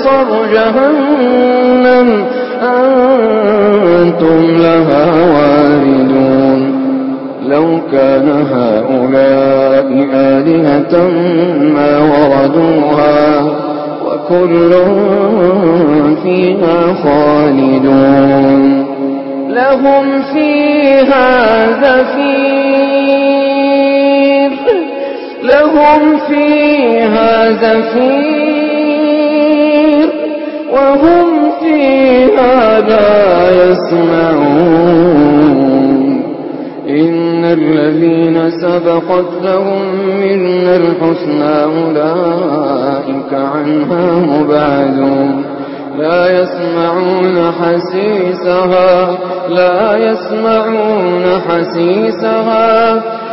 حصر جهنم. أنتم لها واردون. لو كان هؤلاء آلهة ما وردوها وكل فيها خالدون. لهم فيها زفير. لهم فيها زفير. وهم فيها لا يسمعون. إن الذين سبقت لهم منا الحسنى أولئك عنها مبعدون. لا يسمعون حسيسها لا يسمعون حسيسها.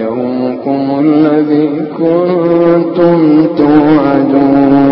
يومكم الذي كنتم توعدون.